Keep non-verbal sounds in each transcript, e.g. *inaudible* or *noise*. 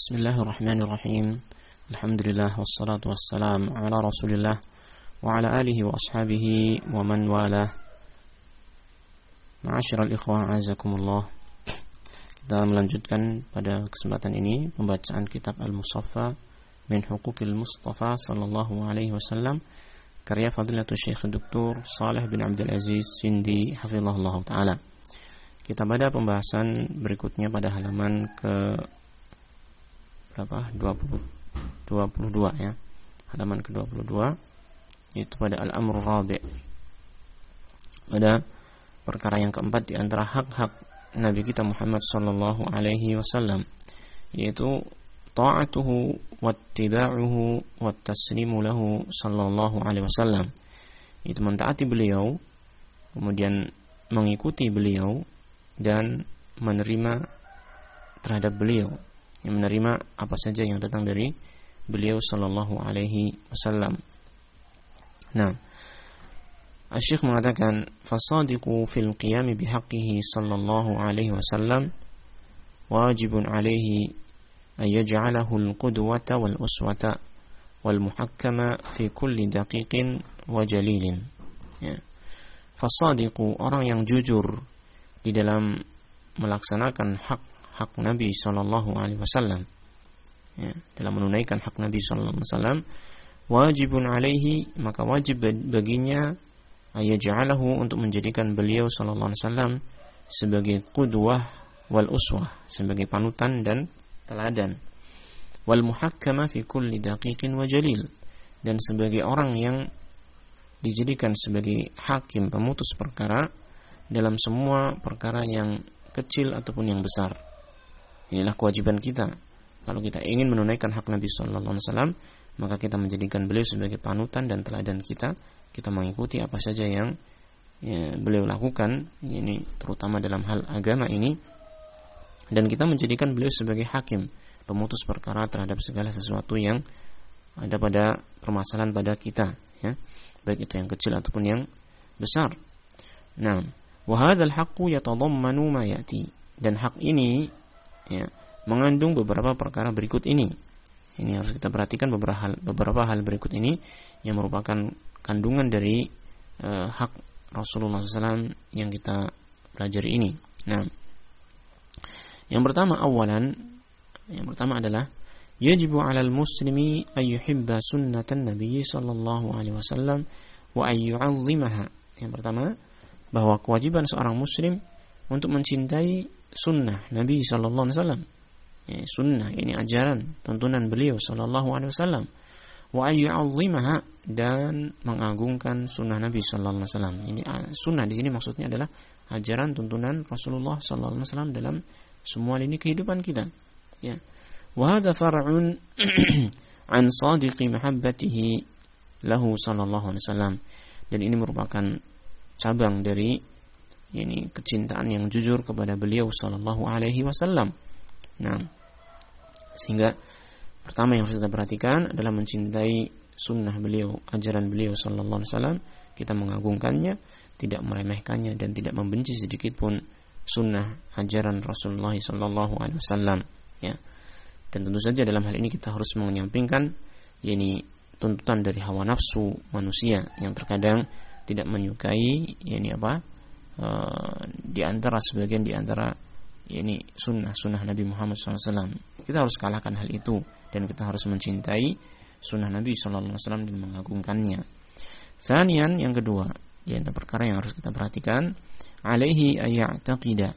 بسم الله الرحمن الرحيم الحمد لله والصلاة والسلام على رسول الله وعلى آله وأصحابه ومن والاه معاشر الإخوة عزكم الله kita melanjutkan pada kesempatan ini pembacaan kitab Al-Musaffa min Huquqil Mustafa sallallahu alaihi wasallam karya Fadilatul Syekh Dr. Saleh bin Abdul Aziz Sindi hafizahullah taala. Kita pada pembahasan berikutnya pada halaman ke berapa? 20 22 ya. Halaman ke-22 yaitu pada al-amr rabi. Pada perkara yang keempat di antara hak-hak Nabi kita Muhammad sallallahu alaihi wasallam yaitu ta'atuhu wattiba'uhu wattaslimu lahu sallallahu alaihi wasallam. Itu mentaati beliau kemudian mengikuti beliau dan menerima terhadap beliau yang menerima apa saja yang datang dari beliau sallallahu alaihi wasallam. Nah, Syekh mengatakan fasadiqu fil qiyam bihaqqihi sallallahu alaihi wasallam wajibun alaihi an yaj'alahu al-qudwata wal uswata wal muhakkama fi kulli daqiqin wa jalilin. Ya. Fasadiqu orang yang jujur di dalam melaksanakan hak hak Nabi Shallallahu Alaihi Wasallam. Ya, dalam menunaikan hak Nabi Shallallahu Alaihi Wasallam wajibun alaihi maka wajib baginya ayaj'alahu untuk menjadikan beliau Shallallahu Alaihi Wasallam sebagai kudwah wal uswah sebagai panutan dan teladan. Wal muhakkama fi kulli daqiqin wa jalil dan sebagai orang yang dijadikan sebagai hakim pemutus perkara dalam semua perkara yang kecil ataupun yang besar Inilah kewajiban kita. Kalau kita ingin menunaikan hak Nabi Sallallahu Alaihi Wasallam, maka kita menjadikan beliau sebagai panutan dan teladan kita. Kita mengikuti apa saja yang ya, beliau lakukan, ini terutama dalam hal agama ini, dan kita menjadikan beliau sebagai hakim, pemutus perkara terhadap segala sesuatu yang ada pada permasalahan pada kita, ya, baik itu yang kecil ataupun yang besar. Nah, wahadal haqqu yatadammanu ma yati. Dan hak ini ya, mengandung beberapa perkara berikut ini. Ini harus kita perhatikan beberapa hal beberapa hal berikut ini yang merupakan kandungan dari uh, hak Rasulullah SAW yang kita pelajari ini. Nah, yang pertama awalan, yang pertama adalah yajibu 'alal muslimi ay yuhibba sunnatan nabiy sallallahu alaihi wasallam wa yu'azzimaha. Yang pertama, bahwa kewajiban seorang muslim untuk mencintai sunnah Nabi Sallallahu Alaihi Wasallam. Ya, sunnah ini ajaran tuntunan beliau Sallallahu Alaihi Wasallam. Wa ayyu'azzimaha dan mengagungkan sunnah Nabi Sallallahu Alaihi Wasallam. Ini ah, sunnah di sini maksudnya adalah ajaran tuntunan Rasulullah Sallallahu Alaihi Wasallam dalam semua lini kehidupan kita. Ya. Wa hadza far'un *clears throat* an sadiqi mahabbatihi lahu sallallahu alaihi wasallam. Dan ini merupakan cabang dari ini kecintaan yang jujur kepada beliau sallallahu alaihi wasallam. Nah, sehingga pertama yang harus kita perhatikan adalah mencintai sunnah beliau, ajaran beliau sallallahu alaihi wasallam, kita mengagungkannya, tidak meremehkannya dan tidak membenci sedikit pun sunnah ajaran Rasulullah sallallahu alaihi wasallam, ya. Dan tentu saja dalam hal ini kita harus menyampingkan yakni tuntutan dari hawa nafsu manusia yang terkadang tidak menyukai yakni apa Eh, di antara sebagian di antara ini sunnah sunnah Nabi Muhammad SAW. Kita harus kalahkan hal itu dan kita harus mencintai sunnah Nabi SAW dan mengagungkannya. Sanian yang kedua di antara perkara yang harus kita perhatikan, alaihi ayya'taqida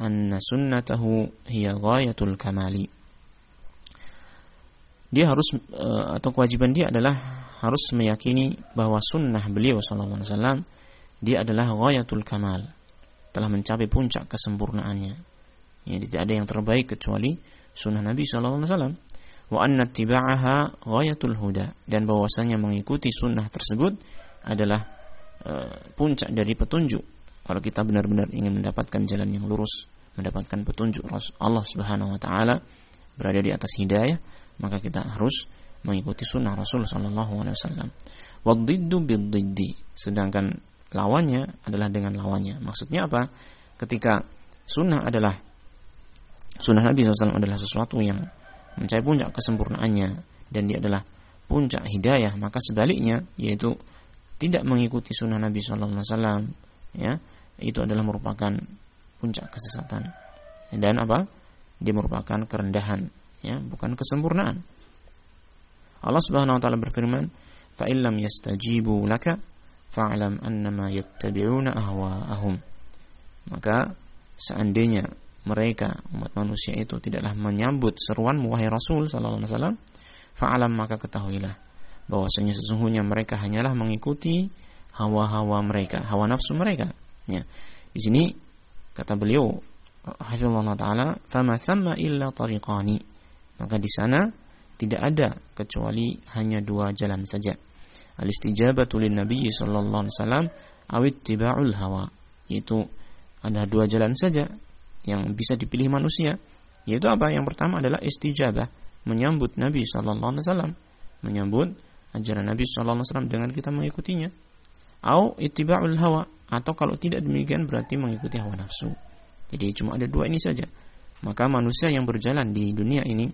anna sunnatahu hiya ghayatul kamali. Dia harus eh, atau kewajiban dia adalah harus meyakini bahwa sunnah beliau sallallahu dia adalah ghayatul kamal. Telah mencapai puncak kesempurnaannya. Ya tidak ada yang terbaik kecuali sunnah Nabi sallallahu alaihi wasallam. Wa anna tiba'aha ghayatul huda. Dan bahwasanya mengikuti sunnah tersebut adalah uh, puncak dari petunjuk. Kalau kita benar-benar ingin mendapatkan jalan yang lurus mendapatkan petunjuk Allah Subhanahu wa taala berada di atas hidayah maka kita harus mengikuti sunnah Rasul sallallahu alaihi wasallam. Wadiddu bididdi. Sedangkan lawannya adalah dengan lawannya. Maksudnya apa? Ketika sunnah adalah sunnah Nabi SAW adalah sesuatu yang mencapai puncak kesempurnaannya dan dia adalah puncak hidayah maka sebaliknya yaitu tidak mengikuti sunnah Nabi Wasallam ya itu adalah merupakan puncak kesesatan dan apa dia merupakan kerendahan ya bukan kesempurnaan Allah Subhanahu wa taala berfirman fa illam yastajibu laka fa'lam annama yattabi'una ahwa'ahum maka seandainya mereka umat manusia itu tidaklah menyambut seruan wahai Rasul sallallahu alaihi wasallam fa'alam maka ketahuilah bahwasanya sesungguhnya mereka hanyalah mengikuti hawa-hawa mereka, hawa nafsu mereka. Ya. Di sini kata beliau hafizallahu taala, "Fama thamma illa tariqani." Maka di sana tidak ada kecuali hanya dua jalan saja. Al-istijabatu lin Nabi sallallahu alaihi wasallam aw ittiba'ul hawa. Yaitu ada dua jalan saja yang bisa dipilih manusia. Yaitu apa? Yang pertama adalah istijabah, menyambut Nabi sallallahu alaihi wasallam, menyambut ajaran Nabi sallallahu alaihi wasallam dengan kita mengikutinya. Au ittiba'ul hawa atau kalau tidak demikian berarti mengikuti hawa nafsu. Jadi cuma ada dua ini saja. Maka manusia yang berjalan di dunia ini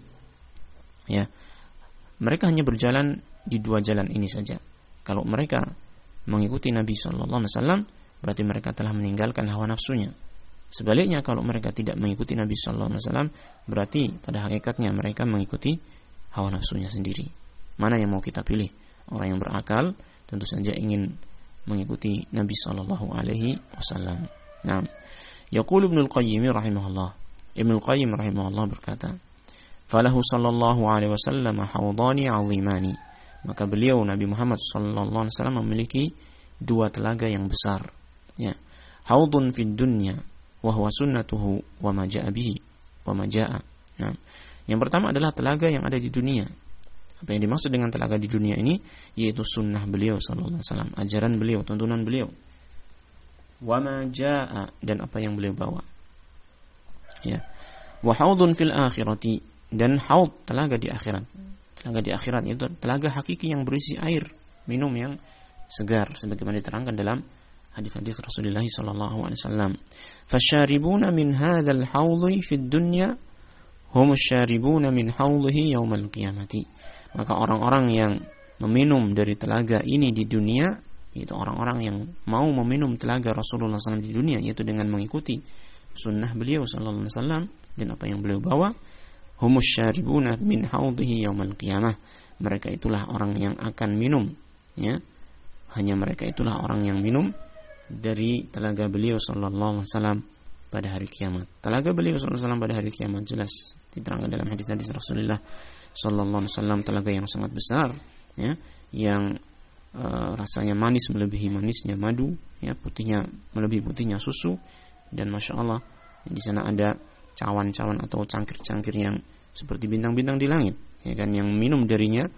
ya mereka hanya berjalan di dua jalan ini saja. Kalau mereka mengikuti Nabi Shallallahu Alaihi Wasallam, berarti mereka telah meninggalkan hawa nafsunya. Sebaliknya, kalau mereka tidak mengikuti Nabi Shallallahu Alaihi Wasallam, berarti pada hakikatnya mereka mengikuti hawa nafsunya sendiri. Mana yang mau kita pilih? Orang yang berakal tentu saja ingin mengikuti Nabi Shallallahu Alaihi Wasallam. Nah, Yaqul Ibnu Al-Qayyim rahimahullah. Ibnu Al-Qayyim rahimahullah berkata, falahu sallallahu alaihi wasallam hawdani azimani maka beliau Nabi Muhammad sallallahu alaihi wasallam memiliki dua telaga yang besar. Ya. Haudun fid dunya wa huwa sunnatuhu wa ma jaa bihi wa ma jaa. Nah yang pertama adalah telaga yang ada di dunia. Apa yang dimaksud dengan telaga di dunia ini? Yaitu sunnah beliau sallallahu alaihi wasallam ajaran beliau tuntunan beliau. Wa ma jaa dan apa yang beliau bawa. Ya. Wa haudun fil akhirati dan haud telaga di akhirat. Telaga di akhirat itu telaga hakiki yang berisi air minum yang segar sebagaimana diterangkan dalam hadis-hadis Rasulullah sallallahu alaihi wasallam. Fasyaribuna min hadzal haudhi fid dunya hum syaribuna min haudhihi qiyamati. Maka orang-orang yang meminum dari telaga ini di dunia itu orang-orang yang mau meminum telaga Rasulullah SAW di dunia yaitu dengan mengikuti sunnah beliau Wasallam dan apa yang beliau bawa humus syaribuna min haudhihi yaumal qiyamah. Mereka itulah orang yang akan minum ya. Hanya mereka itulah orang yang minum dari telaga beliau sallallahu alaihi wasallam pada hari kiamat. Telaga beliau sallallahu alaihi wasallam pada hari kiamat jelas diterangkan dalam hadis-hadis Rasulullah sallallahu alaihi wasallam telaga yang sangat besar ya yang uh, rasanya manis melebihi manisnya madu ya putihnya melebihi putihnya susu dan masya Allah di sana ada cawan-cawan atau cangkir-cangkir yang seperti bintang-bintang di langit ya kan yang minum darinya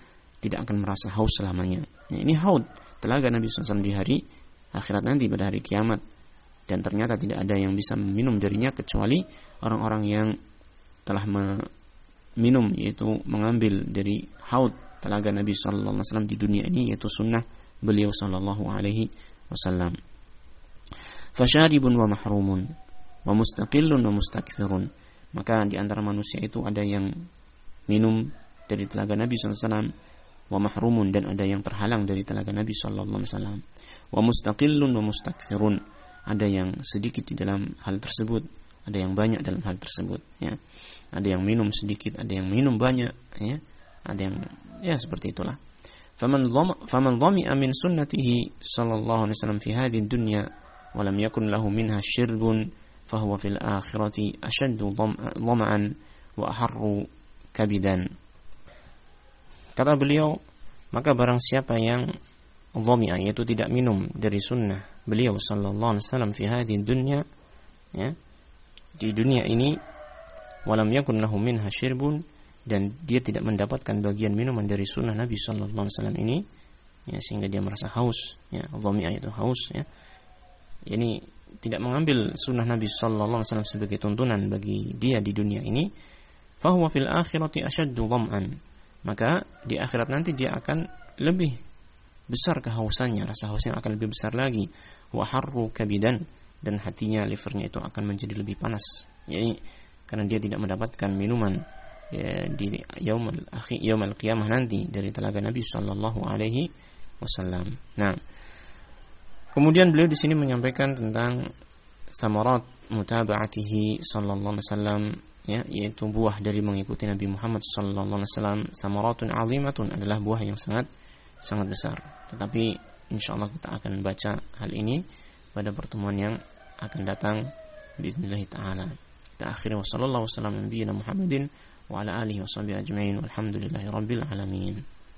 tidak akan merasa haus selamanya. Ya, ini haud telaga Nabi SAW di hari akhirat nanti pada hari kiamat. Dan ternyata tidak ada yang bisa meminum darinya kecuali orang-orang yang telah minum yaitu mengambil dari haud telaga Nabi SAW di dunia ini yaitu sunnah beliau Sallallahu Alaihi Wasallam. Wa mahrumun wa mustaqillun. Maka di antara manusia itu ada yang minum dari telaga Nabi SAW wa mahrumun dan ada yang terhalang dari telaga Nabi SAW wa mustaqillun wa ada yang sedikit di dalam hal tersebut ada yang banyak dalam hal tersebut ya. Ada yang minum sedikit ada yang minum banyak ya. Ada yang ya seperti itulah. Faman faman min sunnatihi sallallahu alaihi wasallam fi hadhihi dunya wa lam yakun lahu minha فهو في الآخرة أشد ظمأ وأحر كبدا kata beliau maka barang siapa yang dhamia yaitu tidak minum dari sunnah beliau sallallahu alaihi wasallam fi hadhihi dunya ya di dunia ini walam yakun lahu minha syirbun dan dia tidak mendapatkan bagian minuman dari sunnah Nabi sallallahu alaihi wasallam ini ya sehingga dia merasa haus ya dhamia itu haus ya ini tidak mengambil sunnah Nabi Sallallahu Alaihi Wasallam sebagai tuntunan bagi dia di dunia ini, fahuwa fil akhirati asyaddu dham'an. Maka di akhirat nanti dia akan lebih besar kehausannya, rasa hausnya akan lebih besar lagi. Wa harru kabidan dan hatinya livernya itu akan menjadi lebih panas. Jadi karena dia tidak mendapatkan minuman ya, di yaumul akhir yaumul qiyamah nanti dari telaga Nabi sallallahu alaihi wasallam. Nah, kemudian beliau di sini menyampaikan tentang samarat mutaba'atihi sallallahu alaihi wasallam ya yaitu buah dari mengikuti Nabi Muhammad sallallahu alaihi wasallam samaratun azimatun adalah buah yang sangat sangat besar. Tetapi insyaallah kita akan baca hal ini pada pertemuan yang akan datang باذن taala. Kita akhiri wa sallallahu wasallam nabiyina Muhammadin wa ala alihi wa sahbihi ajma'in walhamdulillahi rabbil alamin.